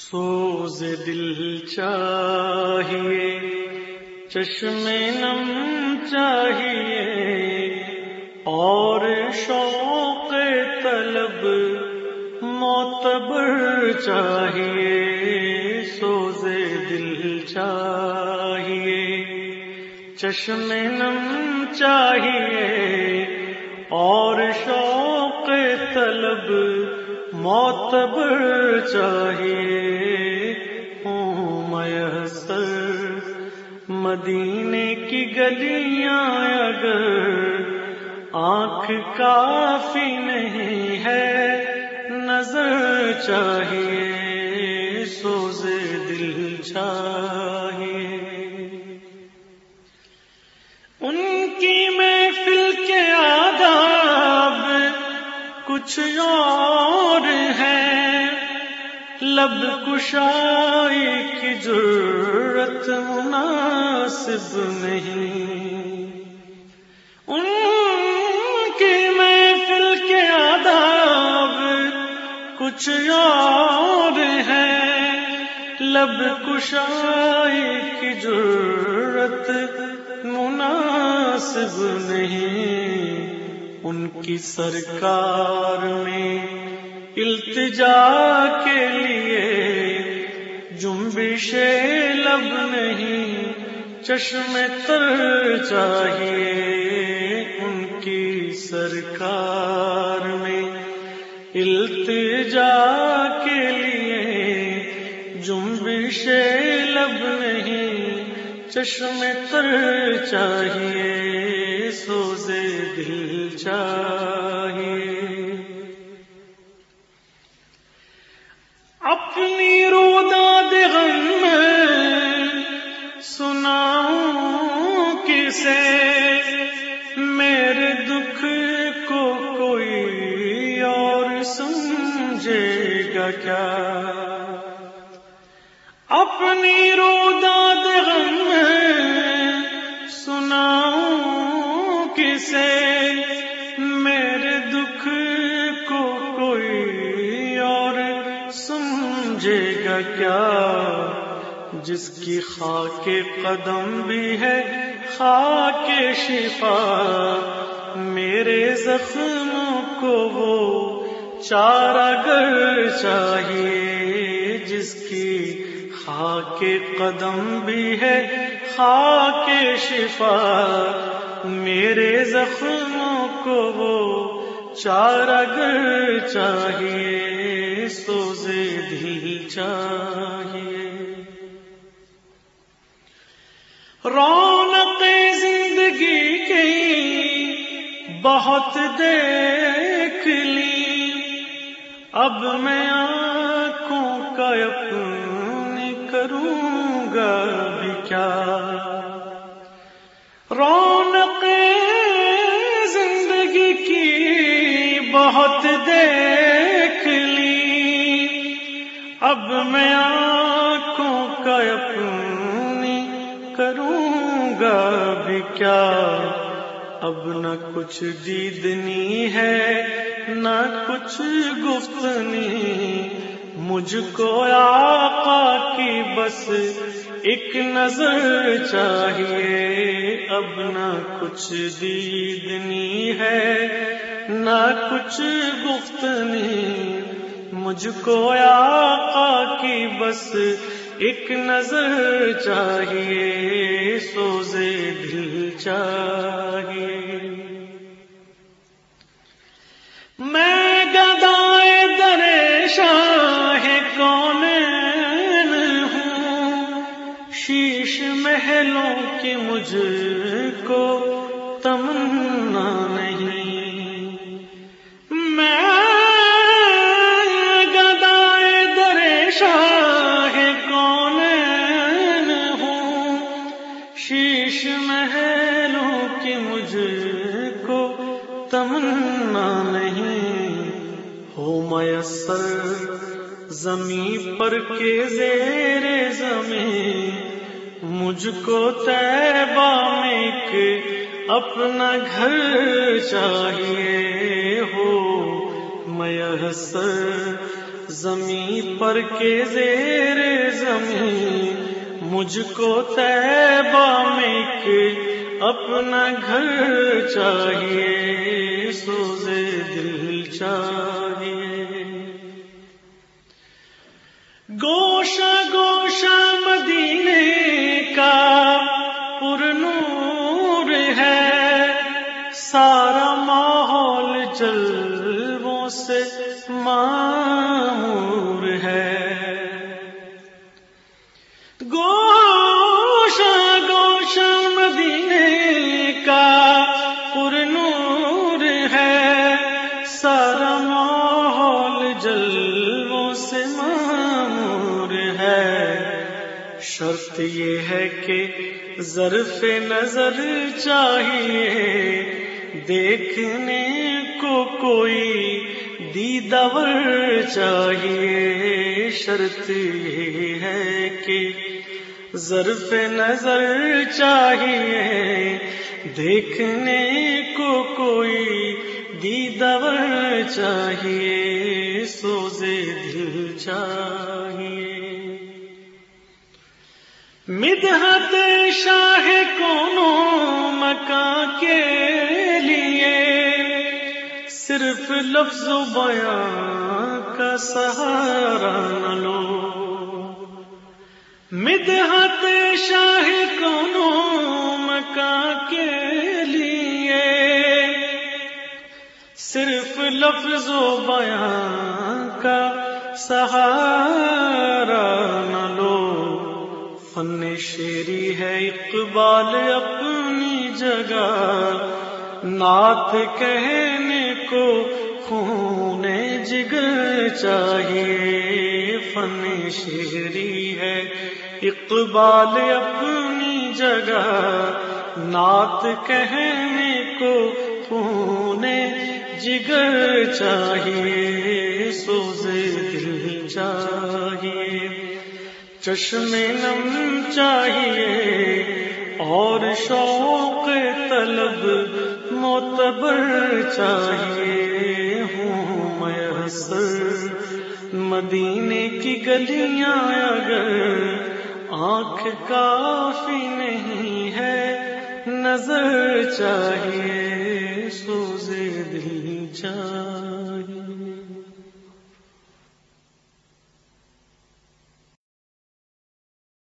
سوز دل چاہیے، چشم نم چاہیے، اور شوق طلب معتبر چاہیے۔ سوز دل چاہیے، چشم نم چاہیے، اور شوق طلب معتبر چاہیے ہوں میسر مدینے کی گلیاں اگر آنکھ کافی نہیں ہے، نظر چاہیے، سوز دل چاہیے ان کی محفل کے آداب کچھ اور لب کشائی کی ضرورت مناسب نہیں۔ ان کی محفل کے آداب کچھ اور ہے لب کشائی کی ضرورت مناسب نہیں۔ ان کی سرکار میں التجا کے لیے جنبش لب نہیں چشم تر چاہیے ان کی سرکار میں۔ التجا کے لیے جنبش لب نہیں چشم تر چاہیے، سوزے دل چاہیے۔ کیا؟ اپنی روداد غم سناؤں کسے؟ میرے دکھ کو کوئی اور سمجھے گا کیا؟ جس کی خاک قدم بھی ہے، خاک شفا، میرے زخموں کو وہ چارہ گر چاہیے، جس کی خاک قدم بھی ہے، خاک شفا۔ میرے زخموں کو وہ چارہ گر چاہیے، سوزے دل چاہیے۔ رونق زندگی کی بہت دیکھ لی۔ اب میں آنکھوں کا اپنے کروں گا بھی کیا؟ رونق زندگی کی بہت دیکھ لی۔ اب میں آنکھوں کا اپنی کروں گا بھی کیا؟ اب نہ کچھ دیدنی ہے نہ کچھ گفتنی، مجھ کو آقا کی بس ایک نظر چاہیے۔ اب نہ کچھ دیدنی ہے، نہ کچھ گفتنی۔ مجھ کو آقا کی بس ایک نظر چاہیے، سوزے دل چاہیے۔ محلوں مجھ کو تمنا نہیں۔ میں گدائے در شاہ کون ہوں؟ شیش محلوں کی مجھ کو تمنا نہیں۔ ہو میسر زمین پر کے زیر زمین مجھ کو تیبہ میں ایک اپنا گھر چاہیے ہو۔ میسر زمین پر کے زیر زمین مجھ کو تیبہ میں ایک اپنا گھر چاہیے۔ سوزے دل چاہیے۔ گوشہ گوشہ مدینے سارا ماحول جلووں سے معمور ہے۔ گوشہ گوشہ مدینے کا پر نور ہے۔ سارا ماحول جلووں سے معمور ہے۔ شرط یہ ہے کہ ظرف نظر چاہیے۔ دیکھنے کو کوئی دیدور چاہیے، شرط یہ ہے کہ ظرف نظر چاہیے۔ دیکھنے کو کوئی دیدور چاہیے، سوزے دل چاہیے۔ مدحت شاہ کونوں مکان کے صرف لفظ و بیان کا سہارا نہ لو۔ مدحت شاہ کونوں مکان کے لیے۔ صرف لفظ و بیان کا سہارا نہ لو۔ فن شیری ہے اقبال اپنی جگہ۔ نعت کہنے کو خون جگر چاہیے، فن شیری ہے۔ اقبال اپنی جگہ نعت کہنے کو خون جگر چاہیے سوزے دل چاہیے۔ چشم نم چاہیے اور شوق طلب معتبر چاہیے ہوں میں حسر مدینے کی گلیاں اگر آنکھ کافی نہیں ہے، نظر چاہیے سوزے دل چاہیے